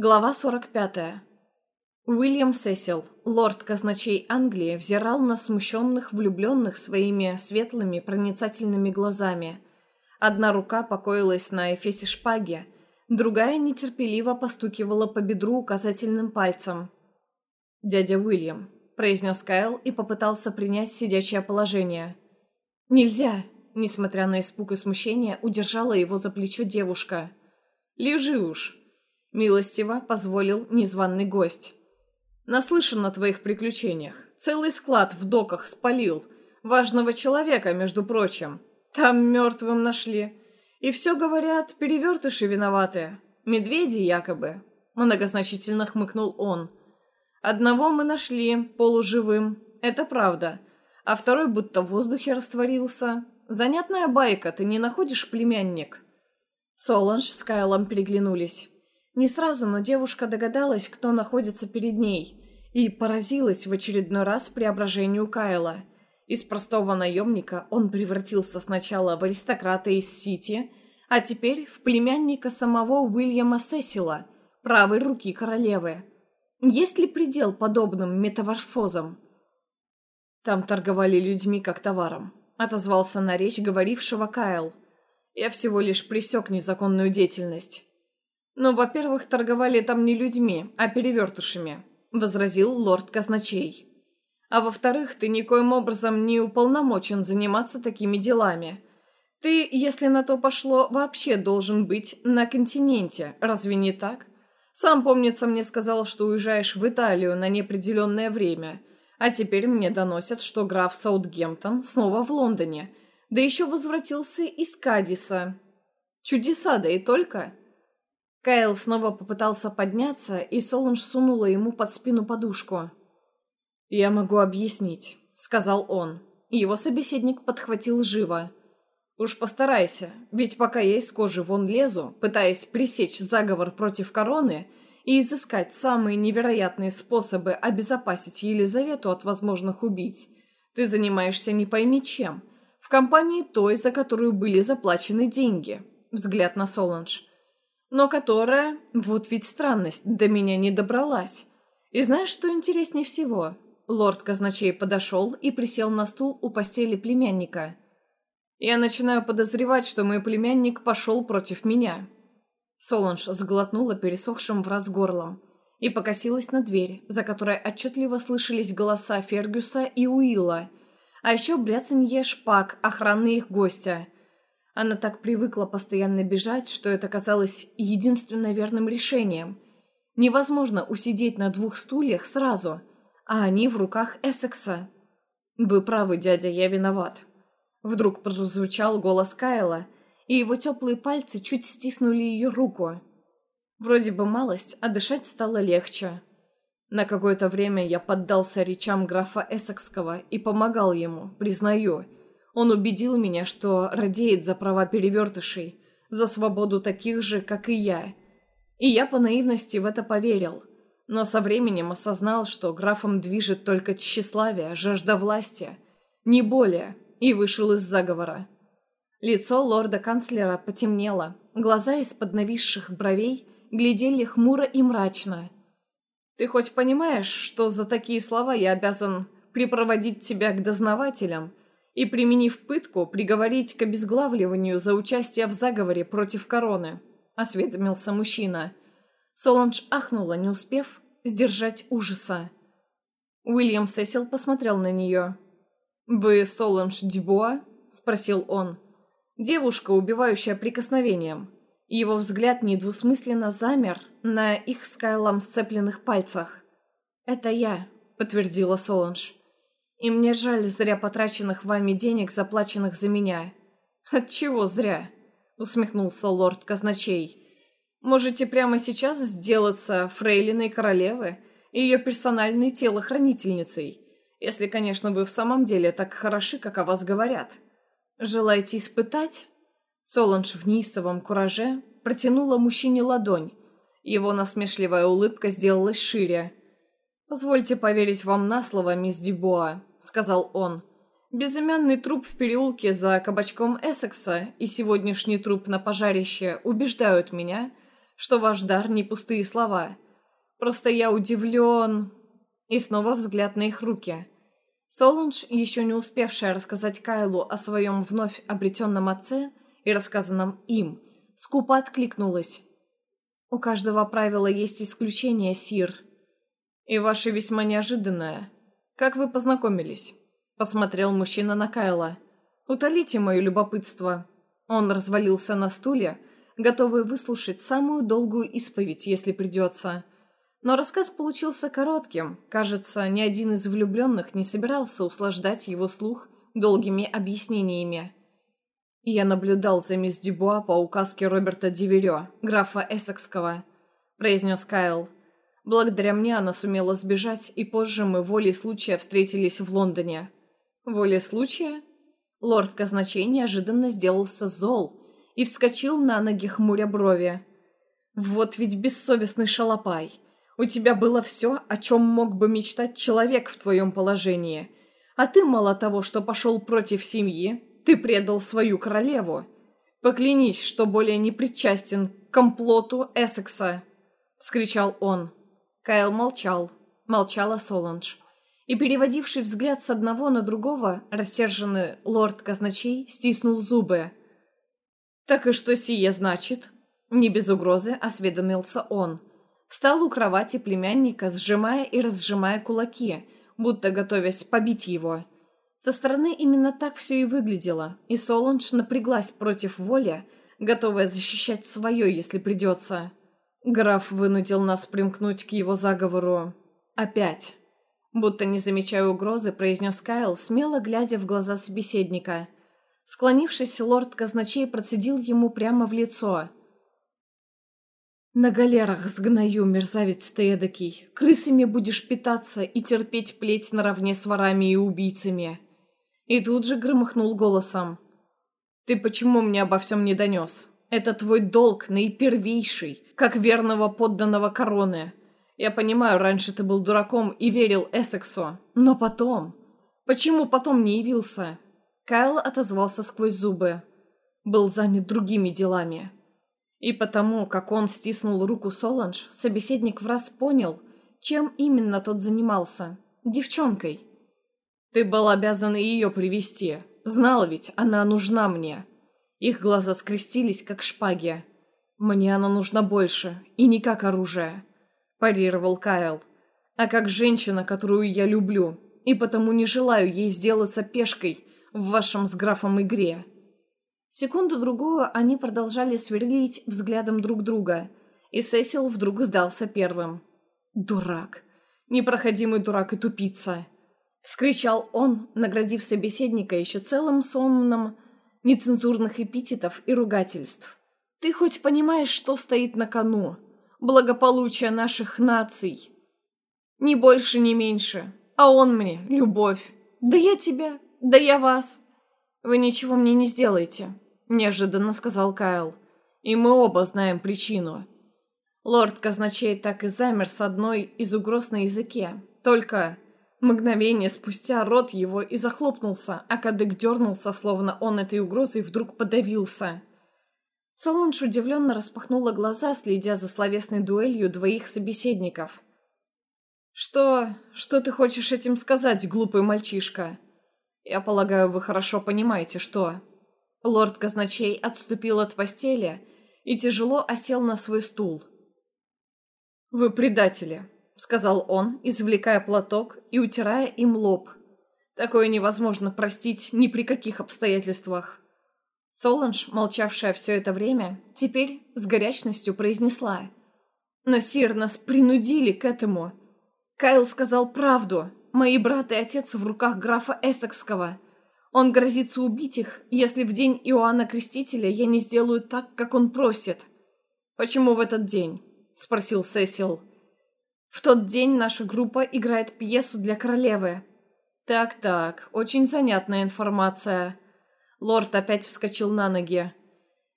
Глава 45. Уильям Сесил, лорд казначей Англии, взирал на смущенных влюбленных своими светлыми проницательными глазами. Одна рука покоилась на эфесе шпаги, другая нетерпеливо постукивала по бедру указательным пальцем. «Дядя Уильям», – произнес Кайл и попытался принять сидячее положение. «Нельзя», – несмотря на испуг и смущение, удержала его за плечо девушка. «Лежи уж», Милостиво позволил незваный гость. Наслышан о твоих приключениях. Целый склад в доках спалил. Важного человека, между прочим. Там мертвым нашли. И все, говорят, перевертыши виноваты. Медведи якобы. Многозначительно хмыкнул он. Одного мы нашли, полуживым. Это правда. А второй будто в воздухе растворился. Занятная байка, ты не находишь, племянник? Соланж с Кайлом переглянулись. Не сразу, но девушка догадалась, кто находится перед ней, и поразилась в очередной раз преображению Кайла. Из простого наемника он превратился сначала в аристократа из Сити, а теперь в племянника самого Уильяма Сесила, правой руки королевы. Есть ли предел подобным метаморфозам? Там торговали людьми как товаром, отозвался на речь говорившего Кайл. Я всего лишь пресек незаконную деятельность. «Ну, во-первых, торговали там не людьми, а перевертышами», — возразил лорд Казначей. «А во-вторых, ты никоим образом не уполномочен заниматься такими делами. Ты, если на то пошло, вообще должен быть на континенте, разве не так? Сам, помнится, мне сказал, что уезжаешь в Италию на неопределенное время, а теперь мне доносят, что граф Саутгемптон снова в Лондоне, да еще возвратился из Кадиса. Чудеса, да и только...» Кайл снова попытался подняться, и Соланж сунула ему под спину подушку. «Я могу объяснить», — сказал он. Его собеседник подхватил живо. «Уж постарайся, ведь пока я из кожи вон лезу, пытаясь пресечь заговор против короны и изыскать самые невероятные способы обезопасить Елизавету от возможных убийц, ты занимаешься не пойми чем, в компании той, за которую были заплачены деньги». Взгляд на Соланж но которая, вот ведь странность, до меня не добралась. И знаешь, что интереснее всего? Лорд Казначей подошел и присел на стул у постели племянника. Я начинаю подозревать, что мой племянник пошел против меня. Соланж сглотнула пересохшим в раз горлом и покосилась на дверь, за которой отчетливо слышались голоса Фергюса и Уилла, а еще бряцанье шпаг охраны их гостя – она так привыкла постоянно бежать, что это казалось единственно верным решением. Невозможно усидеть на двух стульях сразу, а они в руках Эссекса. «Вы правы, дядя, я виноват». Вдруг прозвучал голос Кайла, и его теплые пальцы чуть стиснули ее руку. Вроде бы малость, а дышать стало легче. На какое-то время я поддался речам графа Эссекского и помогал ему, признаю – он убедил меня, что радеет за права перевертышей, за свободу таких же, как и я. И я по наивности в это поверил. Но со временем осознал, что графом движет только тщеславие, жажда власти. Не более. И вышел из заговора. Лицо лорда-канцлера потемнело. Глаза из-под нависших бровей глядели хмуро и мрачно. «Ты хоть понимаешь, что за такие слова я обязан припроводить тебя к дознавателям и, применив пытку, приговорить к обезглавливанию за участие в заговоре против короны», — осведомился мужчина. Соланж ахнула, не успев сдержать ужаса. Уильям Сесил посмотрел на нее. «Вы Соланж Дюбуа?» — спросил он. Девушка, убивающая прикосновением. Его взгляд недвусмысленно замер на их с сцепленных пальцах. «Это я», — подтвердила Соланж. И мне жаль зря потраченных вами денег, заплаченных за меня». «Отчего зря?» — усмехнулся лорд Казначей. «Можете прямо сейчас сделаться фрейлиной королевы и ее персональной телохранительницей, если, конечно, вы в самом деле так хороши, как о вас говорят. Желаете испытать?» Соланж в неистовом кураже протянула мужчине ладонь. Его насмешливая улыбка сделалась шире. «Позвольте поверить вам на слово, мисс Дюбуа. — сказал он. Безымянный труп в переулке за кабачком Эссекса и сегодняшний труп на пожарище убеждают меня, что ваш дар не пустые слова. Просто я удивлен...» И снова взгляд на их руки. Соланж, еще не успевшая рассказать Кайлу о своем вновь обретенном отце и рассказанном им, скупо откликнулась. «У каждого правила есть исключение, Сир. И ваше весьма неожиданное. Как вы познакомились?» Посмотрел мужчина на Кайла. «Утолите мое любопытство». Он развалился на стуле, готовый выслушать самую долгую исповедь, если придется. Но рассказ получился коротким. Кажется, ни один из влюбленных не собирался услаждать его слух долгими объяснениями. Я наблюдал за мисс Дюбуа по указке Роберта Диверё, графа Эссекского, произнес Кайл. Благодаря мне она сумела сбежать, и позже мы волей случая встретились в Лондоне. Волей случая? Лорд казначей неожиданно сделался зол и вскочил на ноги хмуря брови. «Вот ведь бессовестный шалопай! У тебя было все, о чем мог бы мечтать человек в твоем положении. А ты мало того, что пошел против семьи, ты предал свою королеву. Поклянись, что более не причастен к комплоту Эссекса!» — вскричал он. Кайл молчал. Молчала Соланж и, переводивший взгляд с одного на другого, рассерженный лорд казначей стиснул зубы. «Так и что сие значит?» Не без угрозы осведомился он. Встал у кровати племянника, сжимая и разжимая кулаки, будто готовясь побить его. Со стороны именно так все и выглядело, и Соланж напряглась против воли, готовая защищать свое, если придется. Граф вынудил нас примкнуть к его заговору. Опять. Будто не замечая угрозы, произнес Кайл, смело глядя в глаза собеседника. Склонившись, лорд казначей процедил ему прямо в лицо. «На галерах сгною, мерзавец ты эдакий. Крысами будешь питаться и терпеть плеть наравне с ворами и убийцами». И тут же громыхнул голосом. «Ты почему мне обо всем не донес? Это твой долг, наипервейший, как верного подданного короны. Я понимаю, раньше ты был дураком и верил Эссексу. Но потом... Почему потом не явился?» Кайл отозвался сквозь зубы. Был занят другими делами. И потому, как он стиснул руку Соланж, собеседник враз понял, чем именно тот занимался. Девчонкой. «Ты был обязан ее привести. Знал ведь, она нужна мне». Их глаза скрестились, как шпаги. «Мне она нужна больше, и не как оружие парировал Кайл. «А как женщина, которую я люблю, и потому не желаю ей сделаться пешкой в вашем с графом игре». Секунду-другую они продолжали сверлить взглядом друг друга, и Сесил вдруг сдался первым. «Дурак! Непроходимый дурак и тупица!» Вскричал он, наградив собеседника еще целым сонмом нецензурных эпитетов и ругательств. «Ты хоть понимаешь, что стоит на кону?» благополучия наших наций. Ни больше, ни меньше. А он мне — любовь. Да я тебя, да я вас. Вы ничего мне не сделаете, неожиданно сказал Кайл. И мы оба знаем причину. Лорд казначей так и замер с одной из угроз на языке. Только мгновение спустя рот его и захлопнулся, а кадык дернулся, словно он этой угрозой вдруг подавился. Солунж удивленно распахнула глаза, следя за словесной дуэлью двоих собеседников. «Что... что ты хочешь этим сказать, глупый мальчишка?» «Я полагаю, вы хорошо понимаете, что...» Лорд Казначей отступил от постели и тяжело осел на свой стул. «Вы предатели», — сказал он, извлекая платок и утирая им лоб. «Такое невозможно простить ни при каких обстоятельствах». Соланж, молчавшая все это время, теперь с горячностью произнесла. «Но, Сир, нас принудили к этому. Кайл сказал правду. Мои брат и отец в руках графа Эссекского. Он грозится убить их, если в день Иоанна Крестителя я не сделаю так, как он просит». «Почему в этот день?» – спросил Сесил. «В тот день наша группа играет пьесу для королевы». «Так-так, очень занятная информация». Лорд опять вскочил на ноги.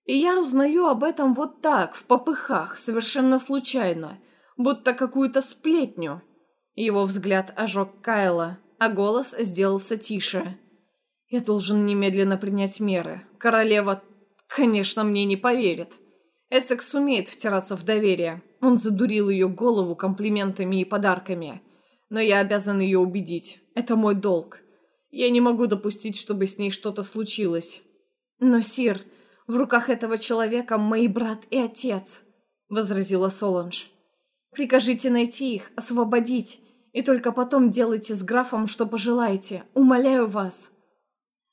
И я узнаю об этом вот так, в попыхах, совершенно случайно, будто какую-то сплетню. Его взгляд ожег Кайла, а голос сделался тише. Я должен немедленно принять меры. Королева, конечно, мне не поверит. Эссекс сумеет втираться в доверие. Он задурил ее голову комплиментами и подарками. Но я обязан ее убедить. Это мой долг. Я не могу допустить, чтобы с ней что-то случилось. Но, Сир, в руках этого человека мои брат и отец, возразила Соланж. Прикажите найти их, освободить, и только потом делайте с графом, что пожелаете. Умоляю вас.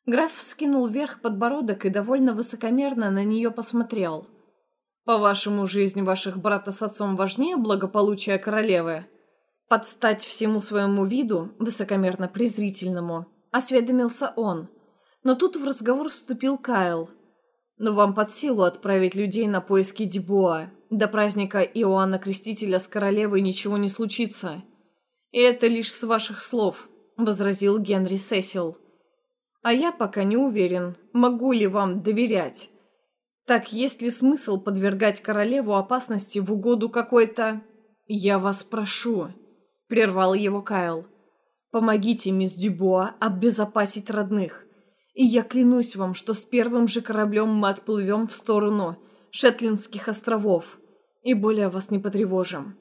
Граф вскинул вверх подбородок и довольно высокомерно на нее посмотрел. «По-вашему, жизнь ваших брата с отцом важнее благополучия королевы?» Подстать всему своему виду, высокомерно-презрительному, осведомился он. Но тут в разговор вступил Кайл. «Но вам под силу отправить людей на поиски Дебуа. До праздника Иоанна Крестителя с королевой ничего не случится. И это лишь с ваших слов», — возразил Генри Сесил. «А я пока не уверен, могу ли вам доверять. Так есть ли смысл подвергать королеву опасности в угоду какой-то... Я вас прошу», — прервал его Кайл. «Помогите мисс Дюбуа обезопасить родных. И я клянусь вам, что с первым же кораблем мы отплывем в сторону Шетлинских островов и более вас не потревожим».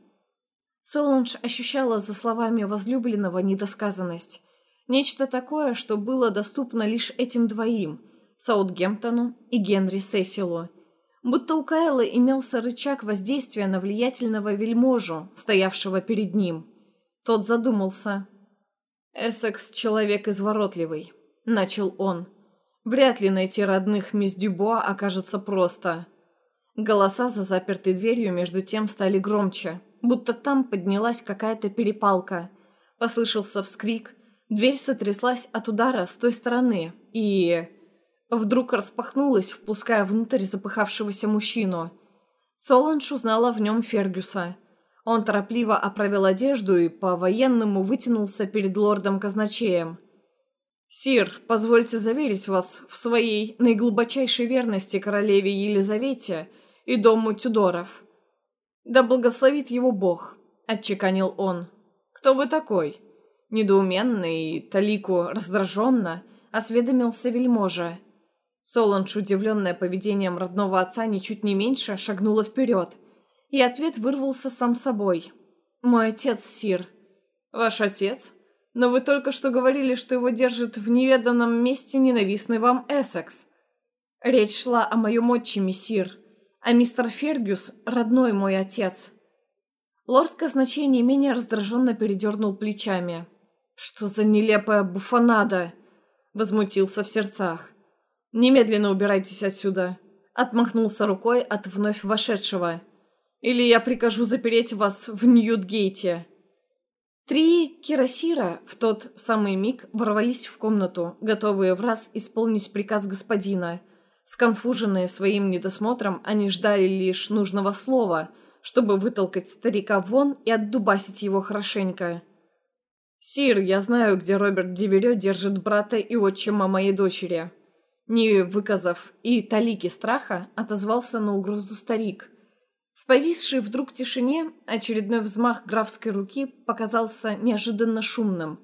Соланж ощущала за словами возлюбленного недосказанность. Нечто такое, что было доступно лишь этим двоим – Саутгемптону и Генри Сесилу. Будто у Кайла имелся рычаг воздействия на влиятельного вельможу, стоявшего перед ним. Тот задумался. «Эссекс – человек изворотливый», – начал он. «Вряд ли найти родных мисс Дюбуа окажется просто». Голоса за запертой дверью между тем стали громче – будто там поднялась какая-то перепалка. Послышался вскрик, дверь сотряслась от удара с той стороны и... Вдруг распахнулась, впуская внутрь запыхавшегося мужчину. Соланж узнала в нем Фергюса. Он торопливо оправил одежду и по-военному вытянулся перед лордом-казначеем. «Сир, позвольте заверить вас в своей наиглубочайшей верности королеве Елизавете и дому Тюдоров. «Да благословит его Бог», — отчеканил он. «Кто вы такой?» Недоуменно и талику раздраженно осведомился вельможа. Соланж, удивленная поведением родного отца ничуть не меньше, шагнула вперед. И ответ вырвался сам собой. «Мой отец, Сир». «Ваш отец? Но вы только что говорили, что его держит в неведанном месте ненавистный вам Эссекс». «Речь шла о моем отчиме, Сир», а мистер Фергюс – родной мой отец». Лорд казначей не менее раздраженно передернул плечами. «Что за нелепая буфанада?» – возмутился в сердцах. «Немедленно убирайтесь отсюда», – отмахнулся рукой от вновь вошедшего. «Или я прикажу запереть вас в Ньютгейте». Три кирасира в тот самый миг ворвались в комнату, готовые в раз исполнить приказ господина – Сконфуженные своим недосмотром, они ждали лишь нужного слова, чтобы вытолкать старика вон и отдубасить его хорошенько. «Сир, я знаю, где Роберт Диверё держит брата и отчима моей дочери». Не выказав и талики страха, отозвался на угрозу старик. В повисшей вдруг тишине очередной взмах графской руки показался неожиданно шумным.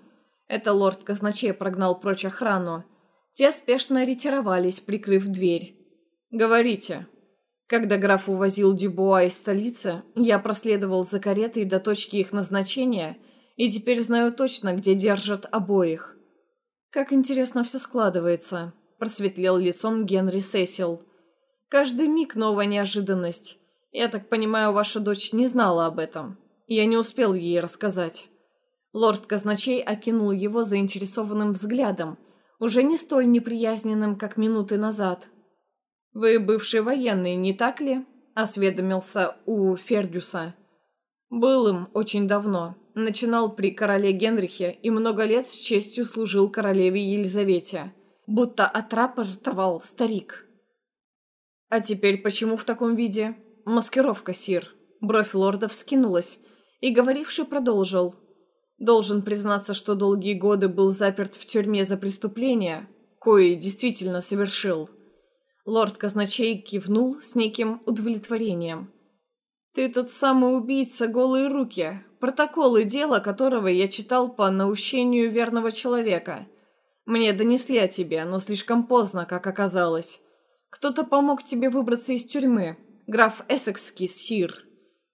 Это лорд казначей прогнал прочь охрану. Те спешно ретировались, прикрыв дверь. «Говорите». Когда граф увозил Дюбуа из столицы, я проследовал за каретой до точки их назначения и теперь знаю точно, где держат обоих. «Как интересно все складывается», – просветлел лицом Генри Сесил. «Каждый миг новая неожиданность. Я так понимаю, ваша дочь не знала об этом. Я не успел ей рассказать». Лорд Казначей окинул его заинтересованным взглядом – уже не столь неприязненным, как минуты назад. «Вы бывший военный, не так ли?» – осведомился у Фергюса. «Был им очень давно. Начинал при короле Генрихе и много лет с честью служил королеве Елизавете. Будто отрапортовал старик». «А теперь почему в таком виде?» «Маскировка, сир». Бровь лорда вскинулась, и говоривший продолжил. Должен признаться, что долгие годы был заперт в тюрьме за преступление, кое действительно совершил. Лорд Казначей кивнул с неким удовлетворением. «Ты тот самый убийца голые руки, протоколы дела которого я читал по наущению верного человека. Мне донесли о тебе, но слишком поздно, как оказалось. Кто-то помог тебе выбраться из тюрьмы. граф Эссекский сир.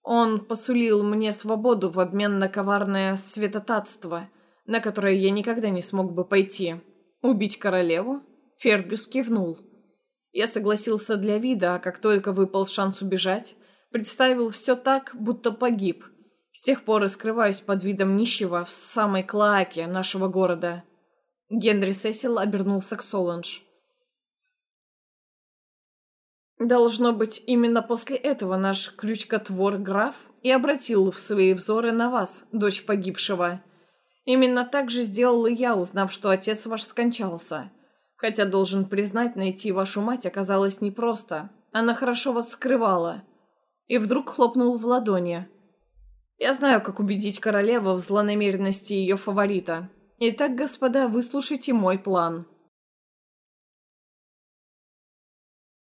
Он посулил мне свободу в обмен на коварное святотатство, на которое я никогда не смог бы пойти. Убить королеву? Фергюс кивнул. Я согласился для вида, а как только выпал шанс убежать, представил все так, будто погиб. С тех пор и скрываюсь под видом нищего в самой клоаке нашего города. Генри Сесил обернулся к Соланж. Должно быть, именно после этого наш крючкотвор граф и обратил в свои взоры на вас, дочь погибшего. Именно так же сделал и я, узнав, что отец ваш скончался. Хотя, должен признать, найти вашу мать оказалось непросто. Она хорошо вас скрывала. И вдруг хлопнул в ладони. Я знаю, как убедить королеву в злонамеренности ее фаворита. Итак, господа, выслушайте мой план.